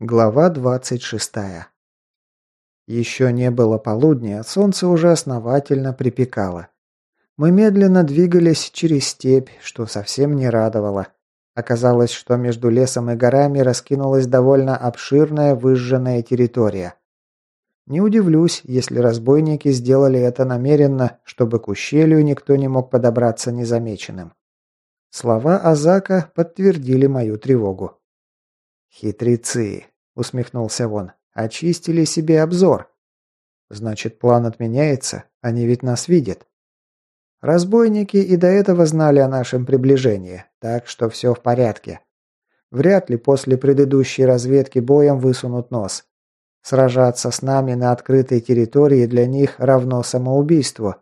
Глава 26. Еще не было полудня, солнце уже основательно припекало. Мы медленно двигались через степь, что совсем не радовало. Оказалось, что между лесом и горами раскинулась довольно обширная выжженная территория. Не удивлюсь, если разбойники сделали это намеренно, чтобы к ущелью никто не мог подобраться незамеченным. Слова Азака подтвердили мою тревогу. «Хитрецы!» – усмехнулся он. «Очистили себе обзор. Значит, план отменяется? Они ведь нас видят». Разбойники и до этого знали о нашем приближении, так что все в порядке. Вряд ли после предыдущей разведки боем высунут нос. Сражаться с нами на открытой территории для них равно самоубийству.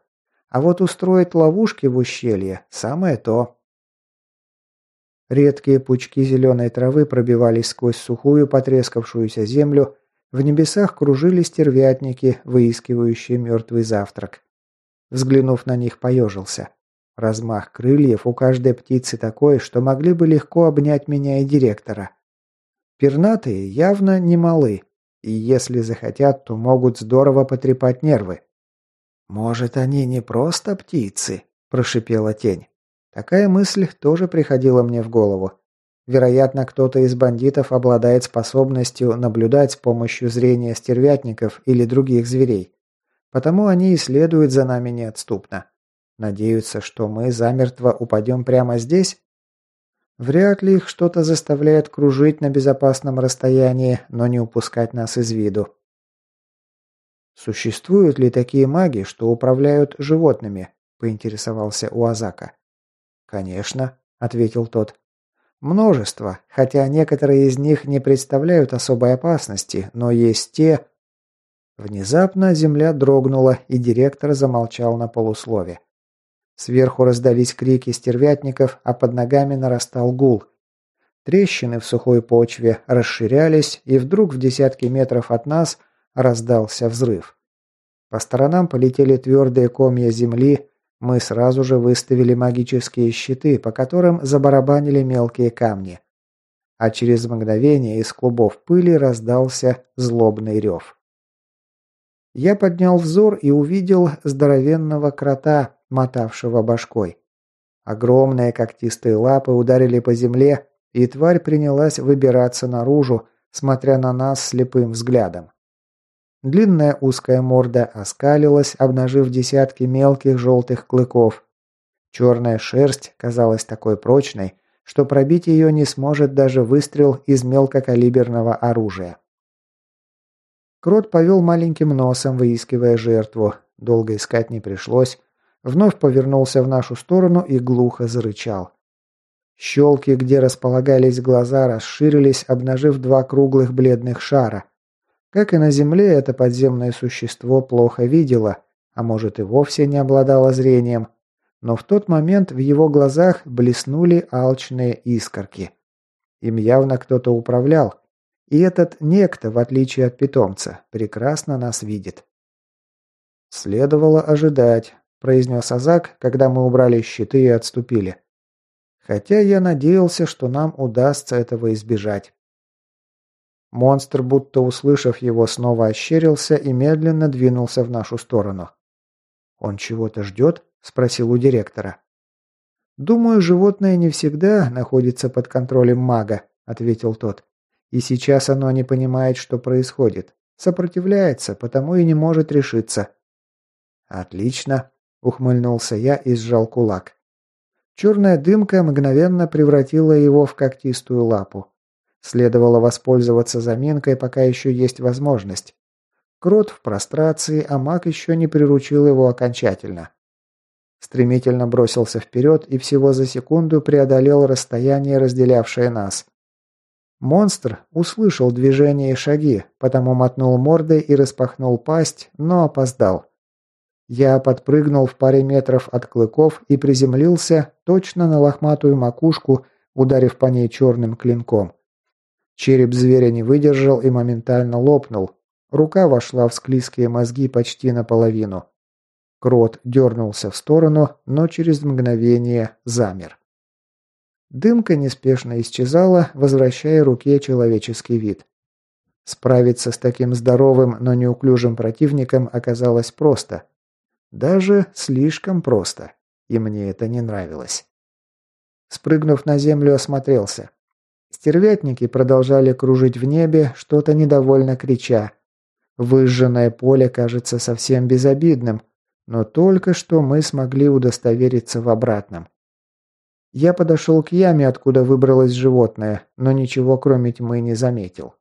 А вот устроить ловушки в ущелье – самое то. Редкие пучки зеленой травы пробивались сквозь сухую потрескавшуюся землю, в небесах кружили стервятники, выискивающие мертвый завтрак. Взглянув на них, поежился. Размах крыльев у каждой птицы такой, что могли бы легко обнять меня и директора. Пернатые явно не малы, и если захотят, то могут здорово потрепать нервы. «Может, они не просто птицы?» – прошипела тень. Такая мысль тоже приходила мне в голову. Вероятно, кто-то из бандитов обладает способностью наблюдать с помощью зрения стервятников или других зверей. Потому они и следуют за нами неотступно. Надеются, что мы замертво упадем прямо здесь? Вряд ли их что-то заставляет кружить на безопасном расстоянии, но не упускать нас из виду. «Существуют ли такие маги, что управляют животными?» – поинтересовался Уазака. «Конечно», – ответил тот. «Множество, хотя некоторые из них не представляют особой опасности, но есть те...» Внезапно земля дрогнула, и директор замолчал на полуслове. Сверху раздались крики стервятников, а под ногами нарастал гул. Трещины в сухой почве расширялись, и вдруг в десятки метров от нас раздался взрыв. По сторонам полетели твердые комья земли, мы сразу же выставили магические щиты, по которым забарабанили мелкие камни. А через мгновение из клубов пыли раздался злобный рев. Я поднял взор и увидел здоровенного крота, мотавшего башкой. Огромные когтистые лапы ударили по земле, и тварь принялась выбираться наружу, смотря на нас слепым взглядом. Длинная узкая морда оскалилась, обнажив десятки мелких желтых клыков. Черная шерсть казалась такой прочной, что пробить ее не сможет даже выстрел из мелкокалиберного оружия. Крот повел маленьким носом, выискивая жертву. Долго искать не пришлось. Вновь повернулся в нашу сторону и глухо зарычал. Щелки, где располагались глаза, расширились, обнажив два круглых бледных шара. Как и на Земле, это подземное существо плохо видело, а может и вовсе не обладало зрением. Но в тот момент в его глазах блеснули алчные искорки. Им явно кто-то управлял, и этот некто, в отличие от питомца, прекрасно нас видит. «Следовало ожидать», – произнес Азак, когда мы убрали щиты и отступили. «Хотя я надеялся, что нам удастся этого избежать». Монстр, будто услышав его, снова ощерился и медленно двинулся в нашу сторону. «Он чего-то ждет?» – спросил у директора. «Думаю, животное не всегда находится под контролем мага», – ответил тот. И сейчас оно не понимает, что происходит. Сопротивляется, потому и не может решиться. «Отлично», — ухмыльнулся я и сжал кулак. Черная дымка мгновенно превратила его в когтистую лапу. Следовало воспользоваться заминкой, пока еще есть возможность. Крот в прострации, а маг еще не приручил его окончательно. Стремительно бросился вперед и всего за секунду преодолел расстояние, разделявшее нас. Монстр услышал движение и шаги, потому мотнул мордой и распахнул пасть, но опоздал. Я подпрыгнул в паре метров от клыков и приземлился точно на лохматую макушку, ударив по ней черным клинком. Череп зверя не выдержал и моментально лопнул. Рука вошла в склизкие мозги почти наполовину. Крот дернулся в сторону, но через мгновение замер. Дымка неспешно исчезала, возвращая руке человеческий вид. Справиться с таким здоровым, но неуклюжим противником оказалось просто. Даже слишком просто. И мне это не нравилось. Спрыгнув на землю, осмотрелся. Стервятники продолжали кружить в небе, что-то недовольно крича. Выжженное поле кажется совсем безобидным, но только что мы смогли удостовериться в обратном. Я подошел к яме, откуда выбралось животное, но ничего кроме тьмы не заметил.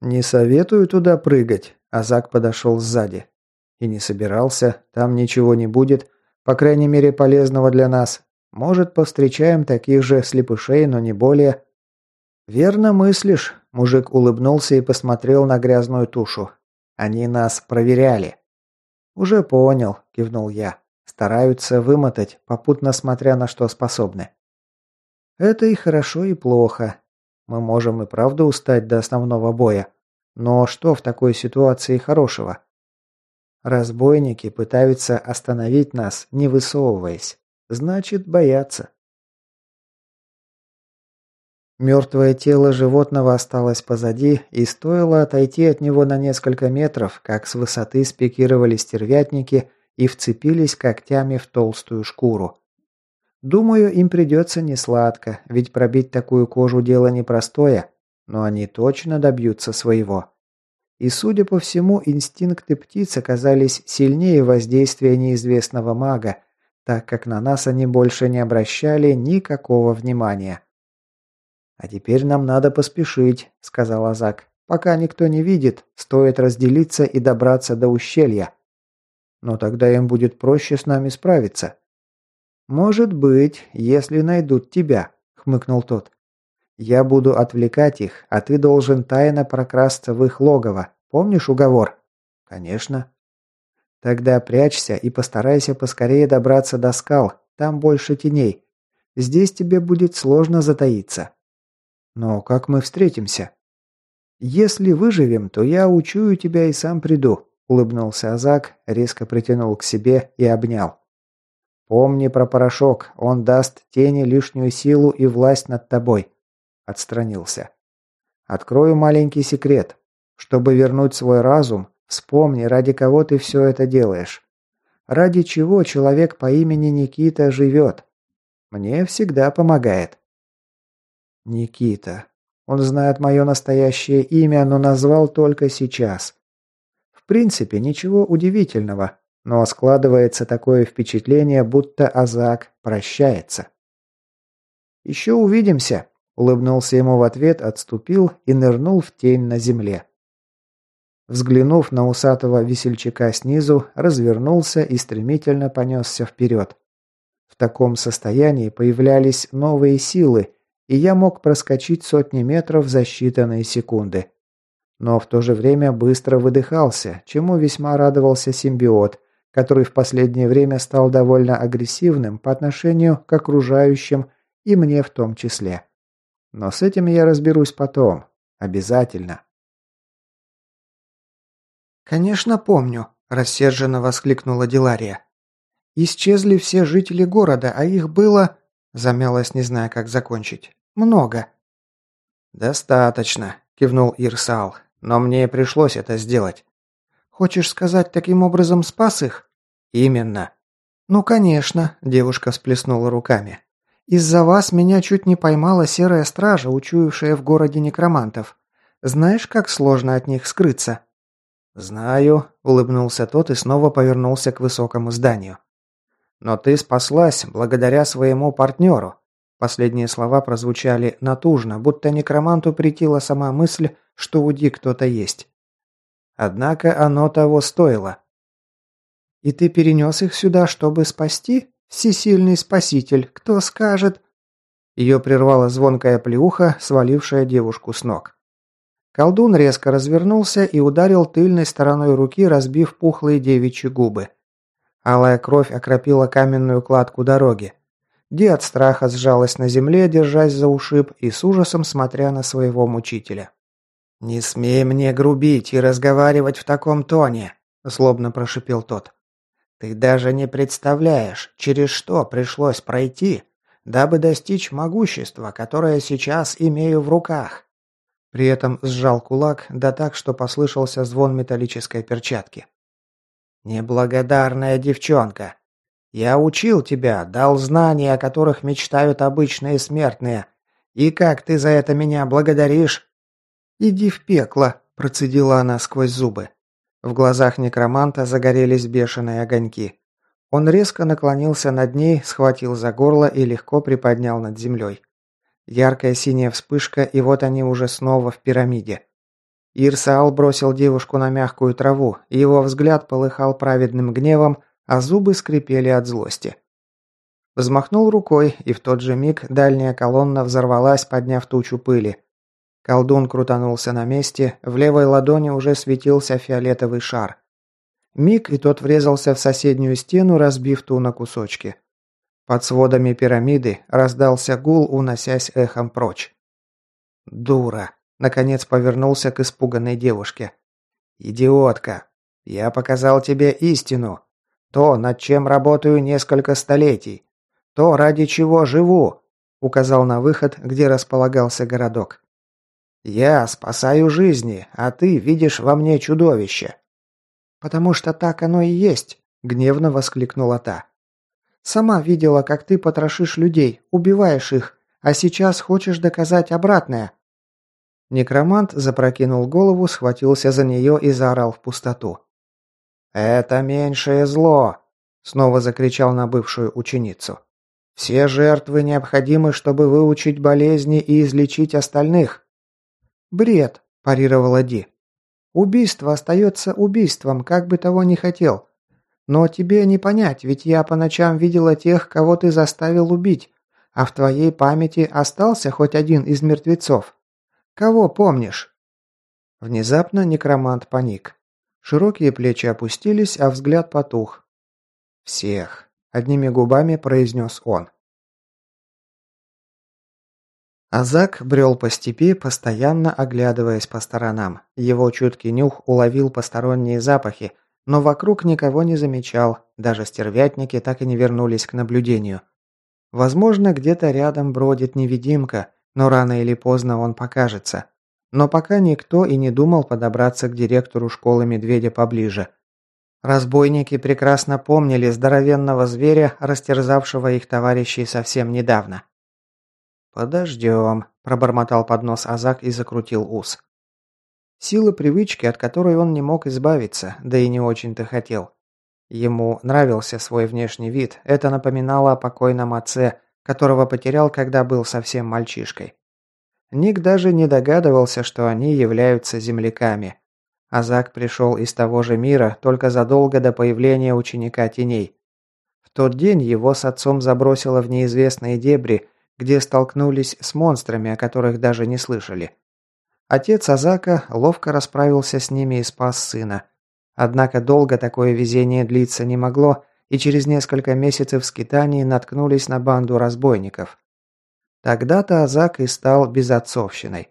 «Не советую туда прыгать», – Азак подошел сзади. «И не собирался, там ничего не будет, по крайней мере полезного для нас. Может, повстречаем таких же слепышей, но не более». «Верно мыслишь», – мужик улыбнулся и посмотрел на грязную тушу. «Они нас проверяли». «Уже понял», – кивнул я. «Стараются вымотать, попутно смотря на что способны». «Это и хорошо, и плохо. Мы можем и правда устать до основного боя. Но что в такой ситуации хорошего? Разбойники пытаются остановить нас, не высовываясь. Значит, боятся. Мертвое тело животного осталось позади, и стоило отойти от него на несколько метров, как с высоты спикировали стервятники и вцепились когтями в толстую шкуру. Думаю, им придется несладко, ведь пробить такую кожу дело непростое, но они точно добьются своего. И, судя по всему, инстинкты птиц оказались сильнее воздействия неизвестного мага, так как на нас они больше не обращали никакого внимания. «А теперь нам надо поспешить», — сказал Азак. «Пока никто не видит, стоит разделиться и добраться до ущелья. Но тогда им будет проще с нами справиться». «Может быть, если найдут тебя», — хмыкнул тот. «Я буду отвлекать их, а ты должен тайно прокрасться в их логово. Помнишь уговор?» «Конечно». «Тогда прячься и постарайся поскорее добраться до скал, там больше теней. Здесь тебе будет сложно затаиться». «Но как мы встретимся?» «Если выживем, то я учую тебя и сам приду», — улыбнулся Азак, резко притянул к себе и обнял. «Помни про порошок, он даст тени лишнюю силу и власть над тобой», — отстранился. «Открою маленький секрет. Чтобы вернуть свой разум, вспомни, ради кого ты все это делаешь. Ради чего человек по имени Никита живет. Мне всегда помогает». Никита. Он знает мое настоящее имя, но назвал только сейчас. В принципе, ничего удивительного, но складывается такое впечатление, будто Азак прощается. «Еще увидимся», – улыбнулся ему в ответ, отступил и нырнул в тень на земле. Взглянув на усатого весельчака снизу, развернулся и стремительно понесся вперед. В таком состоянии появлялись новые силы, и я мог проскочить сотни метров за считанные секунды. Но в то же время быстро выдыхался, чему весьма радовался симбиот, который в последнее время стал довольно агрессивным по отношению к окружающим и мне в том числе. Но с этим я разберусь потом. Обязательно. «Конечно помню», – рассерженно воскликнула Дилария. «Исчезли все жители города, а их было...» Замялась, не зная, как закончить. Много». «Достаточно», – кивнул Ирсал. «Но мне пришлось это сделать». «Хочешь сказать, таким образом спас их?» «Именно». «Ну, конечно», – девушка всплеснула руками. «Из-за вас меня чуть не поймала серая стража, учуявшая в городе некромантов. Знаешь, как сложно от них скрыться?» «Знаю», – улыбнулся тот и снова повернулся к высокому зданию. «Но ты спаслась благодаря своему партнеру. Последние слова прозвучали натужно, будто некроманту притила сама мысль, что у Ди кто-то есть. Однако оно того стоило. «И ты перенес их сюда, чтобы спасти? Всесильный спаситель, кто скажет?» Ее прервала звонкая плеуха, свалившая девушку с ног. Колдун резко развернулся и ударил тыльной стороной руки, разбив пухлые девичьи губы. Алая кровь окропила каменную кладку дороги. Ди от страха сжалась на земле, держась за ушиб и с ужасом смотря на своего мучителя. «Не смей мне грубить и разговаривать в таком тоне», – злобно прошипел тот. «Ты даже не представляешь, через что пришлось пройти, дабы достичь могущества, которое сейчас имею в руках. При этом сжал кулак, да так, что послышался звон металлической перчатки. «Неблагодарная девчонка! Я учил тебя, дал знания, о которых мечтают обычные смертные. И как ты за это меня благодаришь?» «Иди в пекло», – процедила она сквозь зубы. В глазах некроманта загорелись бешеные огоньки. Он резко наклонился над ней, схватил за горло и легко приподнял над землей. Яркая синяя вспышка, и вот они уже снова в пирамиде. Ирсаал бросил девушку на мягкую траву, и его взгляд полыхал праведным гневом, а зубы скрипели от злости. Взмахнул рукой, и в тот же миг дальняя колонна взорвалась, подняв тучу пыли. Колдун крутанулся на месте, в левой ладони уже светился фиолетовый шар. Миг, и тот врезался в соседнюю стену, разбив ту на кусочки. Под сводами пирамиды раздался гул, уносясь эхом прочь. «Дура!» – наконец повернулся к испуганной девушке. «Идиотка! Я показал тебе истину. То, над чем работаю несколько столетий. То, ради чего живу!» – указал на выход, где располагался городок. «Я спасаю жизни, а ты видишь во мне чудовище». «Потому что так оно и есть», – гневно воскликнула та. «Сама видела, как ты потрошишь людей, убиваешь их, а сейчас хочешь доказать обратное». Некромант запрокинул голову, схватился за нее и заорал в пустоту. «Это меньшее зло!» – снова закричал на бывшую ученицу. «Все жертвы необходимы, чтобы выучить болезни и излечить остальных. «Бред», – парировала Ди. «Убийство остается убийством, как бы того ни хотел. Но тебе не понять, ведь я по ночам видела тех, кого ты заставил убить, а в твоей памяти остался хоть один из мертвецов. Кого помнишь?» Внезапно некромант паник. Широкие плечи опустились, а взгляд потух. «Всех», – одними губами произнес он. Азак брел по степи, постоянно оглядываясь по сторонам. Его чуткий нюх уловил посторонние запахи, но вокруг никого не замечал, даже стервятники так и не вернулись к наблюдению. Возможно, где-то рядом бродит невидимка, но рано или поздно он покажется. Но пока никто и не думал подобраться к директору школы медведя поближе. Разбойники прекрасно помнили здоровенного зверя, растерзавшего их товарищей совсем недавно. «Подождем», – пробормотал под нос Азак и закрутил ус. Сила привычки, от которой он не мог избавиться, да и не очень-то хотел. Ему нравился свой внешний вид, это напоминало о покойном отце, которого потерял, когда был совсем мальчишкой. Ник даже не догадывался, что они являются земляками. Азак пришел из того же мира только задолго до появления ученика теней. В тот день его с отцом забросило в неизвестные дебри, где столкнулись с монстрами, о которых даже не слышали. Отец Азака ловко расправился с ними и спас сына. Однако долго такое везение длиться не могло, и через несколько месяцев скитаний наткнулись на банду разбойников. Тогда-то Азак и стал безотцовщиной.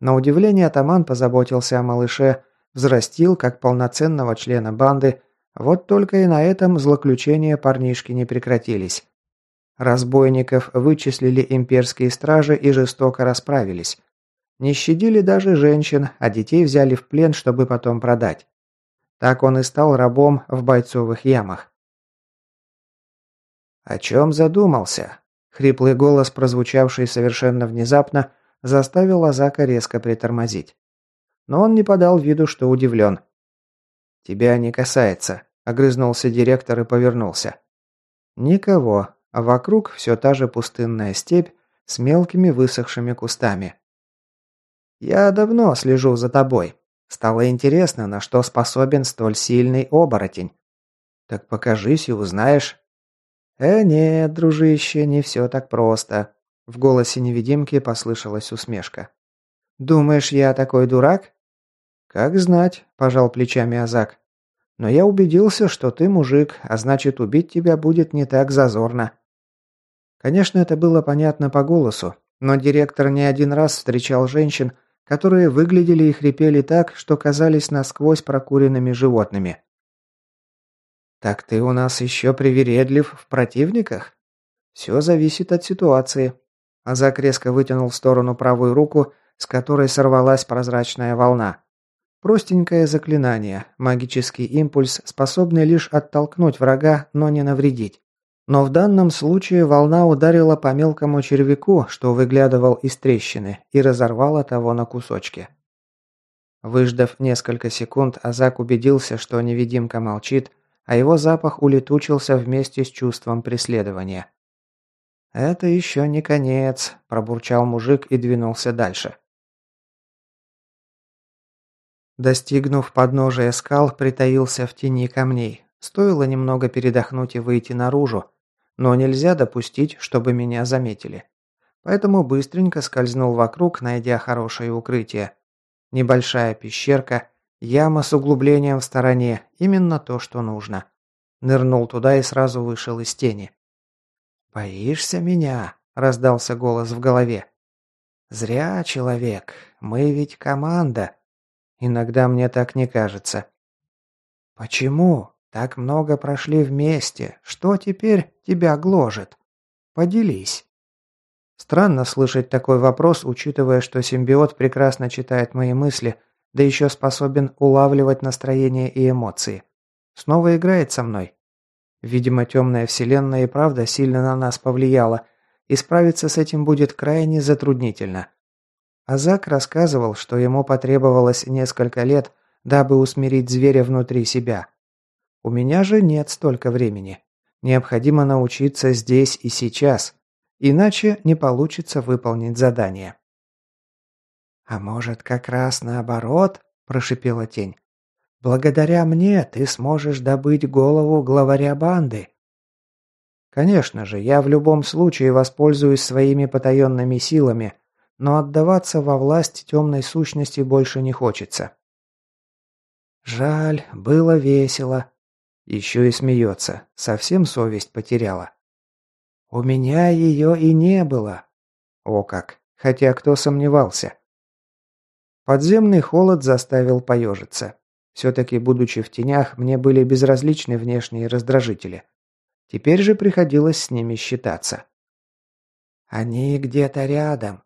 На удивление атаман позаботился о малыше, взрастил как полноценного члена банды, вот только и на этом злоключения парнишки не прекратились. Разбойников вычислили имперские стражи и жестоко расправились. Не щадили даже женщин, а детей взяли в плен, чтобы потом продать. Так он и стал рабом в бойцовых ямах. «О чем задумался?» Хриплый голос, прозвучавший совершенно внезапно, заставил Азака резко притормозить. Но он не подал виду, что удивлен. «Тебя не касается», – огрызнулся директор и повернулся. «Никого, а вокруг все та же пустынная степь с мелкими высохшими кустами. «Я давно слежу за тобой. Стало интересно, на что способен столь сильный оборотень. Так покажись и узнаешь». «Э, нет, дружище, не все так просто», — в голосе невидимки послышалась усмешка. «Думаешь, я такой дурак?» «Как знать», – пожал плечами Азак. «Но я убедился, что ты мужик, а значит, убить тебя будет не так зазорно. Конечно, это было понятно по голосу, но директор не один раз встречал женщин, которые выглядели и хрипели так, что казались насквозь прокуренными животными. «Так ты у нас еще привередлив в противниках?» «Все зависит от ситуации». Азак резко вытянул в сторону правую руку, с которой сорвалась прозрачная волна. Простенькое заклинание, магический импульс, способный лишь оттолкнуть врага, но не навредить. Но в данном случае волна ударила по мелкому червяку, что выглядывал из трещины, и разорвала того на кусочки. Выждав несколько секунд, Азак убедился, что невидимка молчит, а его запах улетучился вместе с чувством преследования. «Это еще не конец», – пробурчал мужик и двинулся дальше. Достигнув подножия скал, притаился в тени камней. Стоило немного передохнуть и выйти наружу, но нельзя допустить, чтобы меня заметили. Поэтому быстренько скользнул вокруг, найдя хорошее укрытие. Небольшая пещерка, яма с углублением в стороне, именно то, что нужно. Нырнул туда и сразу вышел из тени. «Боишься меня?» – раздался голос в голове. «Зря, человек. Мы ведь команда. Иногда мне так не кажется». «Почему?» Так много прошли вместе. Что теперь тебя гложет? Поделись. Странно слышать такой вопрос, учитывая, что симбиот прекрасно читает мои мысли, да еще способен улавливать настроение и эмоции. Снова играет со мной. Видимо, темная вселенная и правда сильно на нас повлияла, и справиться с этим будет крайне затруднительно. Азак рассказывал, что ему потребовалось несколько лет, дабы усмирить зверя внутри себя. У меня же нет столько времени. Необходимо научиться здесь и сейчас, иначе не получится выполнить задание. «А может, как раз наоборот?» – прошипела тень. «Благодаря мне ты сможешь добыть голову главаря банды». Конечно же, я в любом случае воспользуюсь своими потаенными силами, но отдаваться во власть темной сущности больше не хочется. Жаль, было весело, еще и смеется. Совсем совесть потеряла. У меня ее и не было. О как. Хотя кто сомневался. Подземный холод заставил поежиться. Все-таки, будучи в тенях, мне были безразличны внешние раздражители. Теперь же приходилось с ними считаться. Они где-то рядом.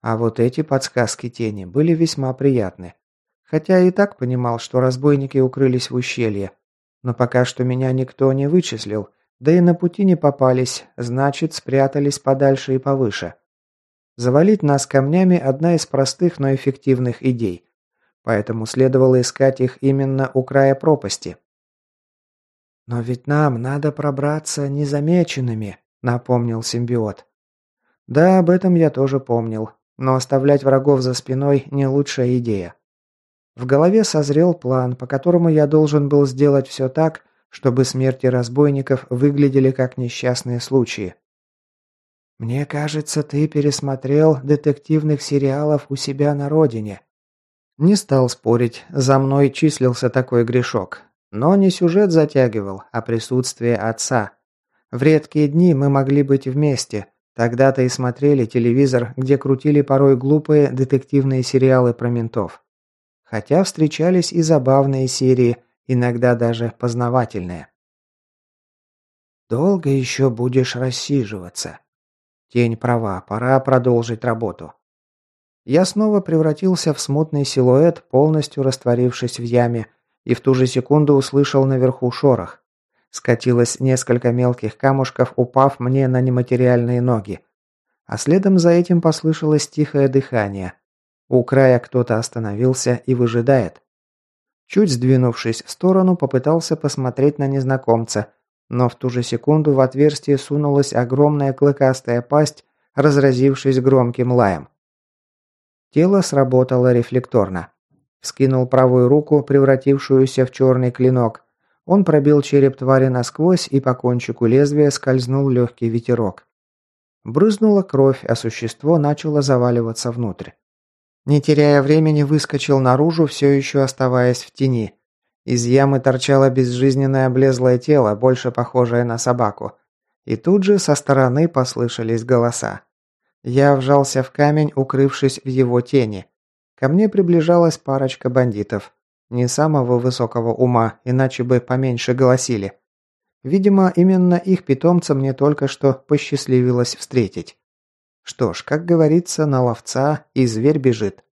А вот эти подсказки тени были весьма приятны. Хотя и так понимал, что разбойники укрылись в ущелье, но пока что меня никто не вычислил, да и на пути не попались, значит, спрятались подальше и повыше. Завалить нас камнями – одна из простых, но эффективных идей. Поэтому следовало искать их именно у края пропасти. «Но ведь нам надо пробраться незамеченными», – напомнил симбиот. «Да, об этом я тоже помнил, но оставлять врагов за спиной – не лучшая идея. В голове созрел план, по которому я должен был сделать все так, чтобы смерти разбойников выглядели как несчастные случаи. «Мне кажется, ты пересмотрел детективных сериалов у себя на родине». Не стал спорить, за мной числился такой грешок. Но не сюжет затягивал, а присутствие отца. В редкие дни мы могли быть вместе. Тогда-то и смотрели телевизор, где крутили порой глупые детективные сериалы про ментов. Хотя встречались и забавные серии, иногда даже познавательные. «Долго еще будешь рассиживаться?» Тень права, пора продолжить работу. Я снова превратился в смутный силуэт, полностью растворившись в яме, и в ту же секунду услышал наверху шорох. Скатилось несколько мелких камушков, упав мне на нематериальные ноги. А следом за этим послышалось тихое дыхание. У края кто-то остановился и выжидает. Чуть сдвинувшись в сторону, попытался посмотреть на незнакомца, но в ту же секунду в отверстие сунулась огромная клыкастая пасть, разразившись громким лаем. Тело сработало рефлекторно. Вскинул правую руку, превратившуюся в черный клинок. Он пробил череп твари насквозь, и по кончику лезвия скользнул легкий ветерок. Брызнула кровь, а существо начало заваливаться внутрь. Не теряя времени, выскочил наружу, все еще оставаясь в тени. Из ямы торчало безжизненное облезлое тело, больше похожее на собаку. И тут же со стороны послышались голоса. Я вжался в камень, укрывшись в его тени. Ко мне приближалась парочка бандитов. Не самого высокого ума, иначе бы поменьше голосили. Видимо, именно их питомца мне только что посчастливилось встретить. Что ж, как говорится, на ловца и зверь бежит.